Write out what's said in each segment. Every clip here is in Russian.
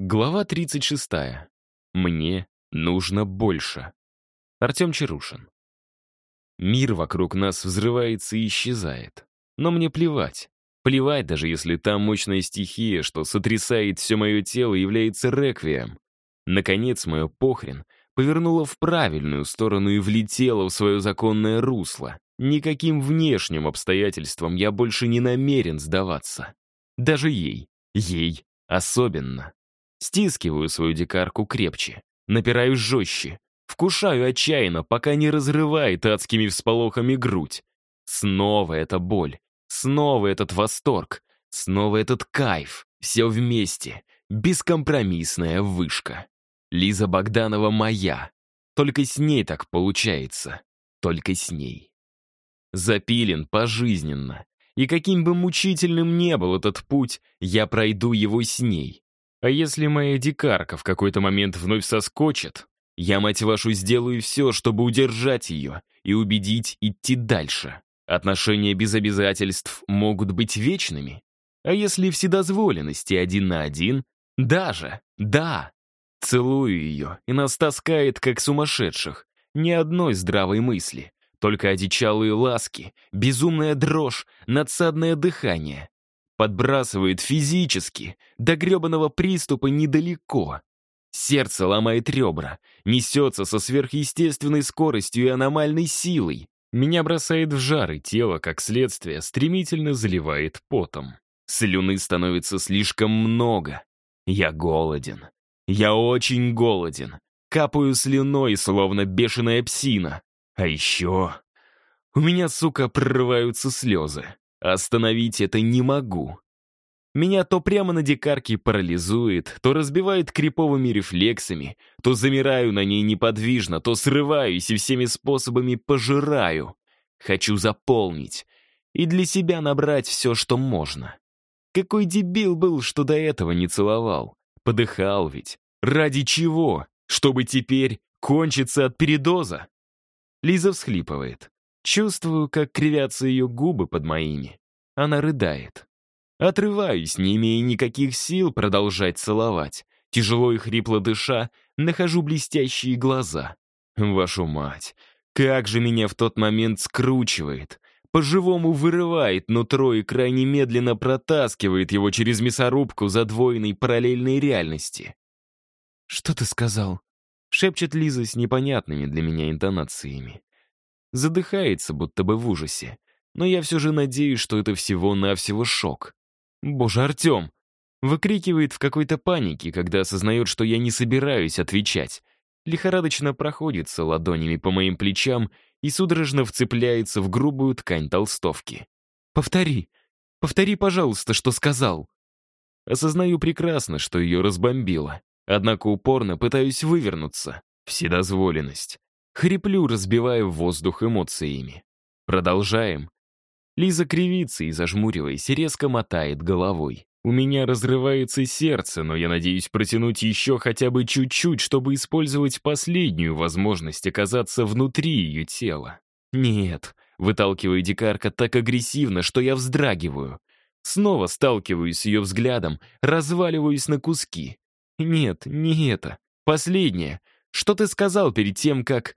Глава 36. Мне нужно больше. Артем Чарушин. Мир вокруг нас взрывается и исчезает. Но мне плевать. Плевать, даже если та мощная стихия, что сотрясает все мое тело, является реквием. Наконец, мое похрен повернуло в правильную сторону и влетело в свое законное русло. Никаким внешним обстоятельствам я больше не намерен сдаваться. Даже ей, ей особенно. Стискиваю свою дикарку крепче, напираю жестче, вкушаю отчаянно, пока не разрывает адскими всполохами грудь. Снова эта боль, снова этот восторг, снова этот кайф. Все вместе, бескомпромиссная вышка. Лиза Богданова моя. Только с ней так получается. Только с ней. Запилен пожизненно. И каким бы мучительным не был этот путь, я пройду его с ней. А если моя дикарка в какой-то момент вновь соскочит, я, мать вашу, сделаю все, чтобы удержать ее и убедить идти дальше. Отношения без обязательств могут быть вечными. А если вседозволенности один на один? Даже, да. Целую ее, и нас таскает, как сумасшедших. Ни одной здравой мысли. Только одичалые ласки, безумная дрожь, надсадное дыхание. Подбрасывает физически, до гребаного приступа недалеко. Сердце ломает ребра, несется со сверхъестественной скоростью и аномальной силой. Меня бросает в жар, и тело, как следствие, стремительно заливает потом. Слюны становится слишком много. Я голоден. Я очень голоден. Капаю слюной, словно бешеная псина. А еще... У меня, сука, прорываются слезы. Остановить это не могу. Меня то прямо на дикарке парализует, то разбивает криповыми рефлексами, то замираю на ней неподвижно, то срываюсь и всеми способами пожираю. Хочу заполнить и для себя набрать все, что можно. Какой дебил был, что до этого не целовал. Подыхал ведь. Ради чего? Чтобы теперь кончиться от передоза? Лиза всхлипывает. Чувствую, как кривятся ее губы под моими. Она рыдает. Отрываюсь, не имея никаких сил продолжать целовать. Тяжело и хрипло дыша, нахожу блестящие глаза. Вашу мать, как же меня в тот момент скручивает. По-живому вырывает нутро и крайне медленно протаскивает его через мясорубку задвоенной параллельной реальности. «Что ты сказал?» — шепчет Лиза с непонятными для меня интонациями. Задыхается, будто бы в ужасе. Но я все же надеюсь, что это всего-навсего шок. «Боже, Артем!» Выкрикивает в какой-то панике, когда осознает, что я не собираюсь отвечать. Лихорадочно проходится ладонями по моим плечам и судорожно вцепляется в грубую ткань толстовки. «Повтори! Повтори, пожалуйста, что сказал!» Осознаю прекрасно, что ее разбомбило. Однако упорно пытаюсь вывернуться. Вседозволенность. Хриплю, разбивая воздух эмоциями. Продолжаем. Лиза кривится и, зажмуриваясь, резко мотает головой. У меня разрывается сердце, но я надеюсь протянуть еще хотя бы чуть-чуть, чтобы использовать последнюю возможность оказаться внутри ее тела. Нет, выталкивая дикарка так агрессивно, что я вздрагиваю. Снова сталкиваюсь с ее взглядом, разваливаюсь на куски. Нет, не это. Последнее. Что ты сказал перед тем, как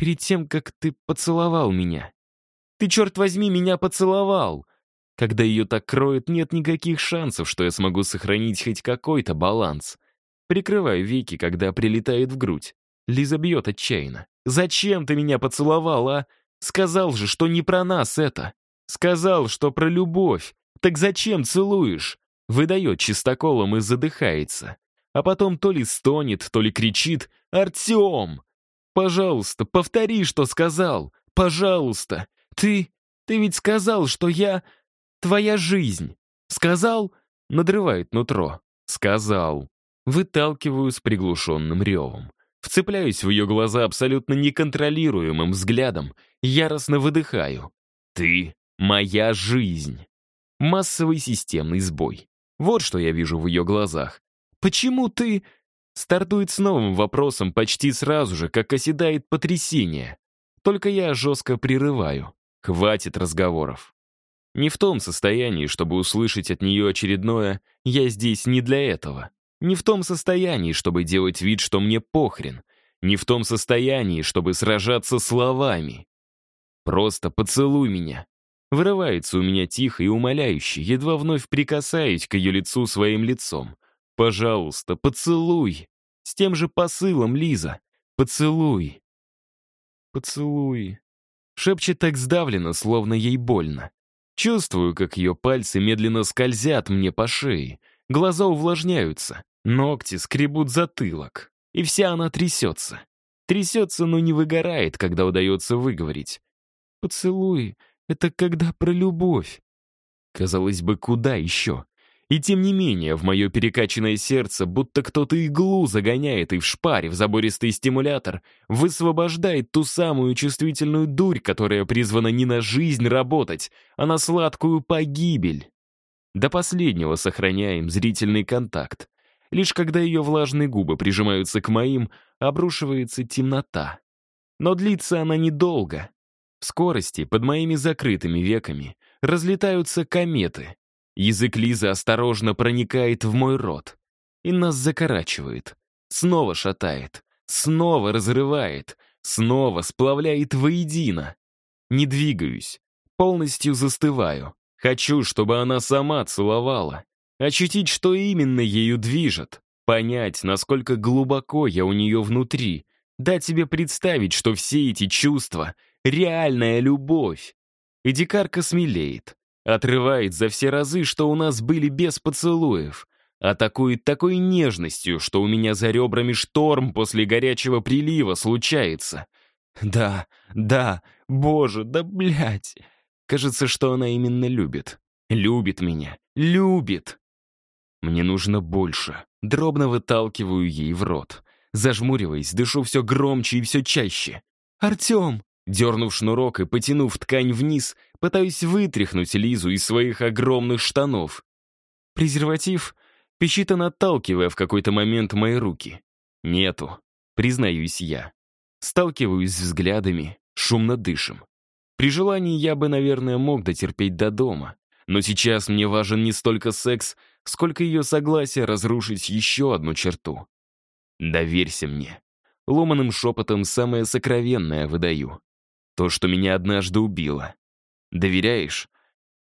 перед тем, как ты поцеловал меня. Ты, черт возьми, меня поцеловал. Когда ее так кроет, нет никаких шансов, что я смогу сохранить хоть какой-то баланс. Прикрываю веки, когда прилетает в грудь. Лиза бьет отчаянно. «Зачем ты меня поцеловал, а? Сказал же, что не про нас это. Сказал, что про любовь. Так зачем целуешь?» Выдает чистоколом и задыхается. А потом то ли стонет, то ли кричит «Артем!» Пожалуйста, повтори, что сказал. Пожалуйста. Ты... Ты ведь сказал, что я... Твоя жизнь. Сказал? Надрывает нутро. Сказал. Выталкиваю с приглушенным ревом. Вцепляюсь в ее глаза абсолютно неконтролируемым взглядом, яростно выдыхаю. Ты — моя жизнь. Массовый системный сбой. Вот что я вижу в ее глазах. Почему ты... Стартует с новым вопросом почти сразу же, как оседает потрясение. Только я жестко прерываю. Хватит разговоров. Не в том состоянии, чтобы услышать от нее очередное «я здесь не для этого». Не в том состоянии, чтобы делать вид, что мне похрен. Не в том состоянии, чтобы сражаться словами. Просто поцелуй меня. Вырывается у меня тихо и умоляюще, едва вновь прикасаюсь к ее лицу своим лицом. Пожалуйста, поцелуй. С тем же посылом, Лиза. Поцелуй. Поцелуй. Шепчет так сдавленно, словно ей больно. Чувствую, как ее пальцы медленно скользят мне по шее. Глаза увлажняются, ногти скребут затылок. И вся она трясется. Трясется, но не выгорает, когда удается выговорить. «Поцелуй — это когда про любовь». Казалось бы, куда еще? И тем не менее, в мое перекачанное сердце, будто кто-то иглу загоняет и в шпаре в забористый стимулятор, высвобождает ту самую чувствительную дурь, которая призвана не на жизнь работать, а на сладкую погибель. До последнего сохраняем зрительный контакт. Лишь когда ее влажные губы прижимаются к моим, обрушивается темнота. Но длится она недолго. В скорости, под моими закрытыми веками, разлетаются кометы — Язык Лизы осторожно проникает в мой рот и нас закорачивает. Снова шатает, снова разрывает, снова сплавляет воедино. Не двигаюсь, полностью застываю. Хочу, чтобы она сама целовала. Ощутить, что именно ею движет. Понять, насколько глубоко я у нее внутри. Дать себе представить, что все эти чувства — реальная любовь. И дикарка смелеет. Отрывает за все разы, что у нас были без поцелуев. Атакует такой нежностью, что у меня за ребрами шторм после горячего прилива случается. Да, да, боже, да блять. Кажется, что она именно любит. Любит меня. Любит. Мне нужно больше. Дробно выталкиваю ей в рот. Зажмуриваясь, дышу все громче и все чаще. «Артем!» Дернув шнурок и потянув ткань вниз, пытаюсь вытряхнуть Лизу из своих огромных штанов. Презерватив пищит он, отталкивая в какой-то момент мои руки. Нету, признаюсь я. Сталкиваюсь взглядами, шумно дышим. При желании я бы, наверное, мог дотерпеть до дома. Но сейчас мне важен не столько секс, сколько ее согласие разрушить еще одну черту. Доверься мне. Ломаным шепотом самое сокровенное выдаю. То, что меня однажды убило. Доверяешь?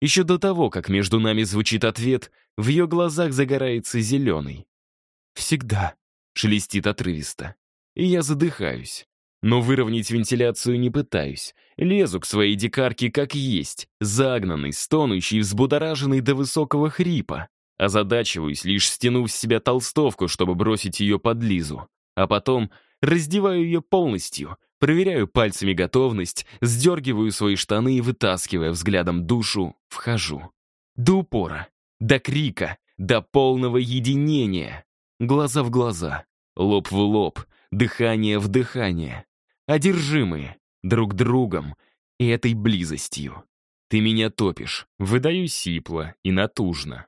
Еще до того, как между нами звучит ответ, в ее глазах загорается зеленый. «Всегда», — шелестит отрывисто. И я задыхаюсь. Но выровнять вентиляцию не пытаюсь. Лезу к своей дикарке как есть, загнанный, стонущий, взбудораженный до высокого хрипа. Озадачиваюсь, лишь стянув с себя толстовку, чтобы бросить ее под Лизу. А потом раздеваю ее полностью, Проверяю пальцами готовность, сдергиваю свои штаны и, вытаскивая взглядом душу, вхожу. До упора, до крика, до полного единения. Глаза в глаза, лоб в лоб, дыхание в дыхание. Одержимые друг другом и этой близостью. Ты меня топишь, выдаю сипло и натужно.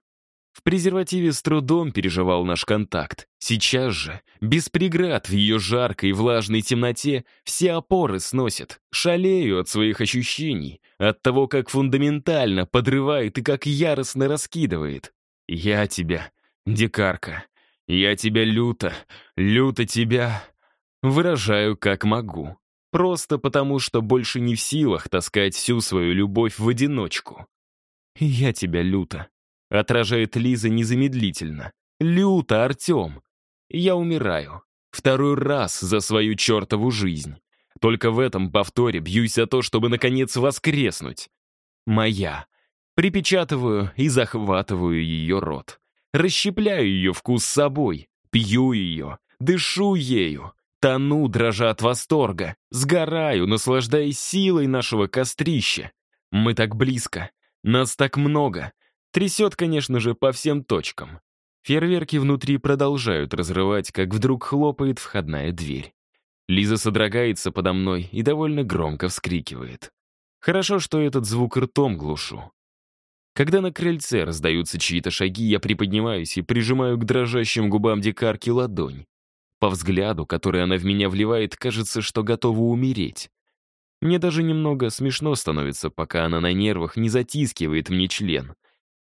В презервативе с трудом переживал наш контакт. Сейчас же, без преград в ее жаркой и влажной темноте, все опоры сносят. Шалею от своих ощущений, от того, как фундаментально подрывает и как яростно раскидывает. Я тебя, дикарка, я тебя люто, люто тебя... Выражаю, как могу. Просто потому, что больше не в силах таскать всю свою любовь в одиночку. Я тебя люто. Отражает Лиза незамедлительно. Люто, Артем. Я умираю. Второй раз за свою чертову жизнь. Только в этом повторе бьюсь за то, чтобы, наконец, воскреснуть. Моя. Припечатываю и захватываю ее рот. Расщепляю ее вкус с собой. Пью ее. Дышу ею. Тону, дрожа от восторга. Сгораю, наслаждаясь силой нашего кострища. Мы так близко. Нас так много. Трясет, конечно же, по всем точкам. Фейерверки внутри продолжают разрывать, как вдруг хлопает входная дверь. Лиза содрогается подо мной и довольно громко вскрикивает. Хорошо, что этот звук ртом глушу. Когда на крыльце раздаются чьи-то шаги, я приподнимаюсь и прижимаю к дрожащим губам дикарки ладонь. По взгляду, который она в меня вливает, кажется, что готова умереть. Мне даже немного смешно становится, пока она на нервах не затискивает мне член —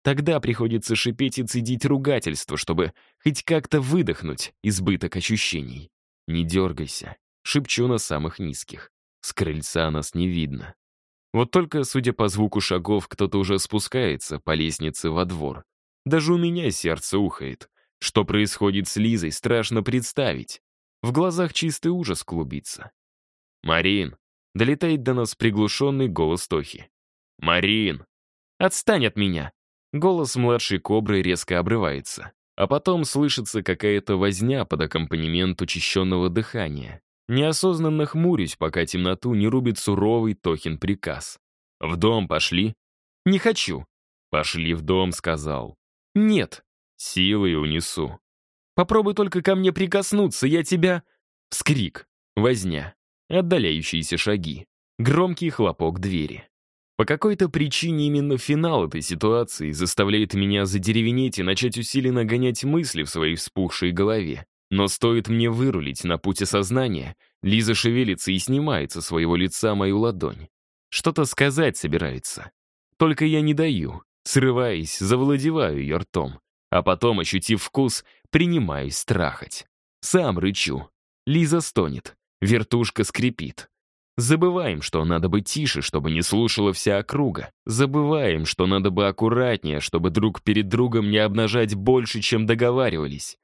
Тогда приходится шипеть и цедить ругательство, чтобы хоть как-то выдохнуть избыток ощущений. «Не дергайся», — шепчу на самых низких. С крыльца нас не видно. Вот только, судя по звуку шагов, кто-то уже спускается по лестнице во двор. Даже у меня сердце ухает. Что происходит с Лизой, страшно представить. В глазах чистый ужас клубится. «Марин!» — долетает до нас приглушенный голос Тохи. «Марин!» «Отстань от меня!» Голос младшей кобры резко обрывается, а потом слышится какая-то возня под аккомпанемент учащенного дыхания. Неосознанно хмурюсь, пока темноту не рубит суровый Тохин приказ. «В дом пошли?» «Не хочу». «Пошли в дом», — сказал. «Нет». «Силой унесу». «Попробуй только ко мне прикоснуться, я тебя...» Вскрик, возня, отдаляющиеся шаги, громкий хлопок двери. По какой-то причине именно финал этой ситуации заставляет меня задеревенеть и начать усиленно гонять мысли в своей вспухшей голове. Но стоит мне вырулить на путь осознания, Лиза шевелится и снимает со своего лица мою ладонь. Что-то сказать собирается. Только я не даю, срываясь, завладеваю ее ртом. А потом, ощутив вкус, принимаюсь страхать. Сам рычу. Лиза стонет. Вертушка скрипит. Забываем, что надо быть тише, чтобы не слушала вся округа. Забываем, что надо бы аккуратнее, чтобы друг перед другом не обнажать больше, чем договаривались.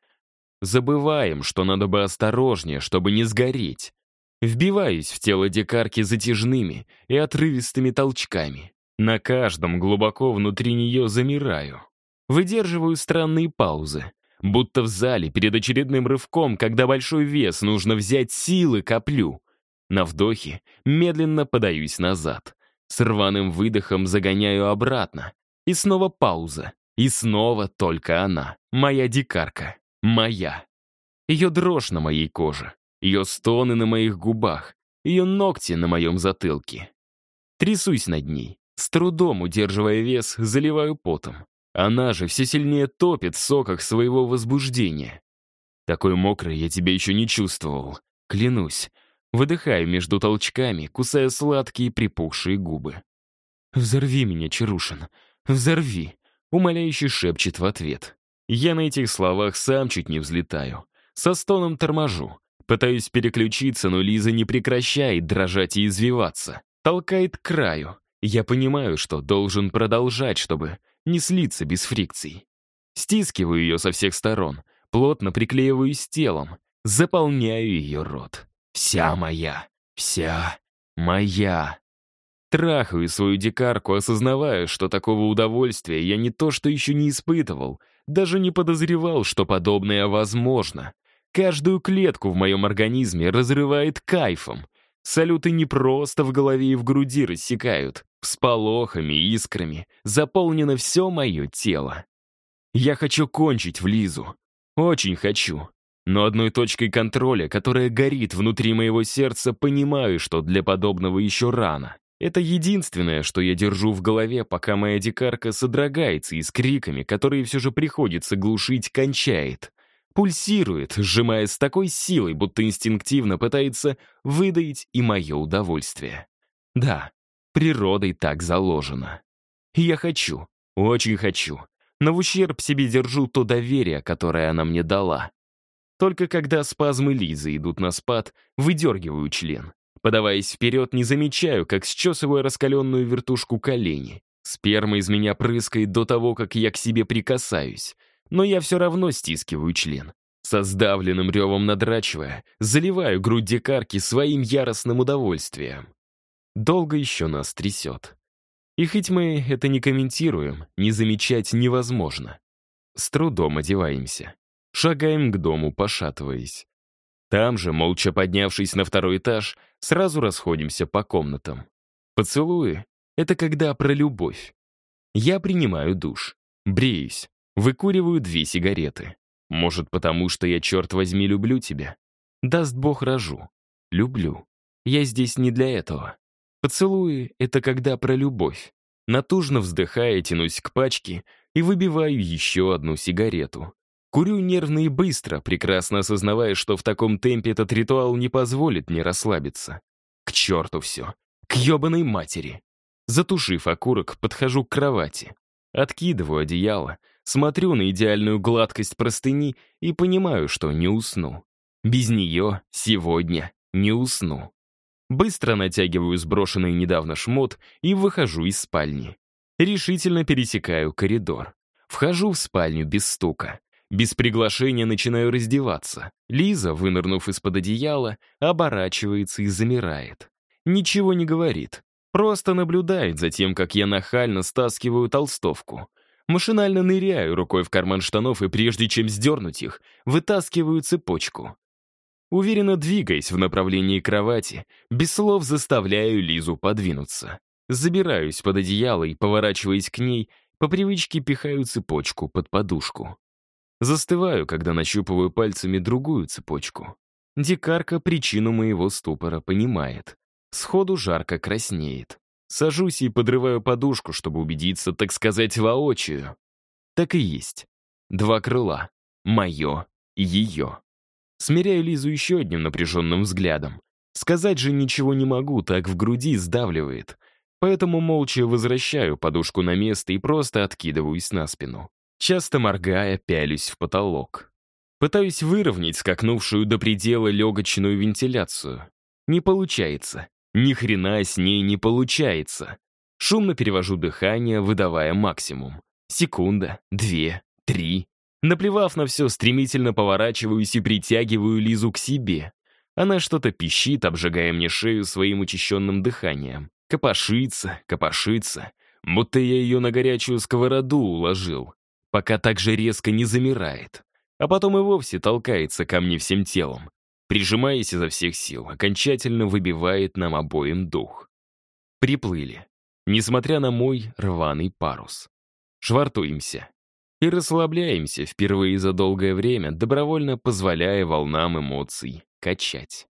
Забываем, что надо бы осторожнее, чтобы не сгореть. Вбиваюсь в тело дикарки затяжными и отрывистыми толчками. На каждом глубоко внутри нее замираю. Выдерживаю странные паузы. Будто в зале перед очередным рывком, когда большой вес нужно взять силы, коплю — на вдохе медленно подаюсь назад. С рваным выдохом загоняю обратно. И снова пауза. И снова только она. Моя дикарка. Моя. Ее дрожь на моей коже. Ее стоны на моих губах. Ее ногти на моем затылке. Трясусь над ней. С трудом удерживая вес, заливаю потом. Она же все сильнее топит в соках своего возбуждения. Такой мокрой я тебя еще не чувствовал. Клянусь, Выдыхаю между толчками, кусая сладкие припухшие губы. «Взорви меня, Чарушин, взорви!» Умоляюще шепчет в ответ. Я на этих словах сам чуть не взлетаю. Со стоном торможу. Пытаюсь переключиться, но Лиза не прекращает дрожать и извиваться. Толкает к краю. Я понимаю, что должен продолжать, чтобы не слиться без фрикций. Стискиваю ее со всех сторон, плотно приклеиваюсь телом, заполняю ее рот. Вся моя. Вся моя. Трахаю свою дикарку, осознавая, что такого удовольствия я не то что еще не испытывал, даже не подозревал, что подобное возможно. Каждую клетку в моем организме разрывает кайфом. Салюты не просто в голове и в груди рассекают, всполохами и искрами заполнено все мое тело. Я хочу кончить в Лизу. Очень хочу но одной точкой контроля, которая горит внутри моего сердца, понимаю, что для подобного еще рано. Это единственное, что я держу в голове, пока моя дикарка содрогается и с криками, которые все же приходится глушить, кончает. Пульсирует, сжимая с такой силой, будто инстинктивно пытается выдаить и мое удовольствие. Да, природой так заложено. И я хочу, очень хочу, но в ущерб себе держу то доверие, которое она мне дала. Только когда спазмы Лизы идут на спад, выдергиваю член. Подаваясь вперед, не замечаю, как счесываю раскаленную вертушку колени. Сперма из меня прыскает до того, как я к себе прикасаюсь. Но я все равно стискиваю член. Со сдавленным ревом надрачивая, заливаю грудь дикарки своим яростным удовольствием. Долго еще нас трясет. И хоть мы это не комментируем, не замечать невозможно. С трудом одеваемся. Шагаем к дому, пошатываясь. Там же, молча поднявшись на второй этаж, сразу расходимся по комнатам. Поцелуи — это когда про любовь. Я принимаю душ, бреюсь, выкуриваю две сигареты. Может, потому что я, черт возьми, люблю тебя? Даст Бог рожу. Люблю. Я здесь не для этого. Поцелуи — это когда про любовь. Натужно вздыхая, тянусь к пачке и выбиваю еще одну сигарету. Курю нервно и быстро, прекрасно осознавая, что в таком темпе этот ритуал не позволит мне расслабиться. К черту все. К ебаной матери. Затушив окурок, подхожу к кровати. Откидываю одеяло, смотрю на идеальную гладкость простыни и понимаю, что не усну. Без нее сегодня не усну. Быстро натягиваю сброшенный недавно шмот и выхожу из спальни. Решительно пересекаю коридор. Вхожу в спальню без стука. Без приглашения начинаю раздеваться. Лиза, вынырнув из-под одеяла, оборачивается и замирает. Ничего не говорит. Просто наблюдает за тем, как я нахально стаскиваю толстовку. Машинально ныряю рукой в карман штанов и прежде чем сдернуть их, вытаскиваю цепочку. Уверенно двигаясь в направлении кровати, без слов заставляю Лизу подвинуться. Забираюсь под одеяло и, поворачиваясь к ней, по привычке пихаю цепочку под подушку. Застываю, когда нащупываю пальцами другую цепочку. Дикарка причину моего ступора понимает. Сходу жарко краснеет. Сажусь и подрываю подушку, чтобы убедиться, так сказать, воочию. Так и есть. Два крыла. Мое и ее. Смиряю Лизу еще одним напряженным взглядом. Сказать же ничего не могу, так в груди сдавливает. Поэтому молча возвращаю подушку на место и просто откидываюсь на спину. Часто моргая, пялюсь в потолок. Пытаюсь выровнять скакнувшую до предела легочную вентиляцию. Не получается. Ни хрена с ней не получается. Шумно перевожу дыхание, выдавая максимум. Секунда, две, три. Наплевав на все, стремительно поворачиваюсь и притягиваю Лизу к себе. Она что-то пищит, обжигая мне шею своим учащенным дыханием. Копошится, копошится, будто я ее на горячую сковороду уложил пока так же резко не замирает, а потом и вовсе толкается ко мне всем телом, прижимаясь изо всех сил, окончательно выбивает нам обоим дух. Приплыли, несмотря на мой рваный парус. Швартуемся и расслабляемся впервые за долгое время, добровольно позволяя волнам эмоций качать.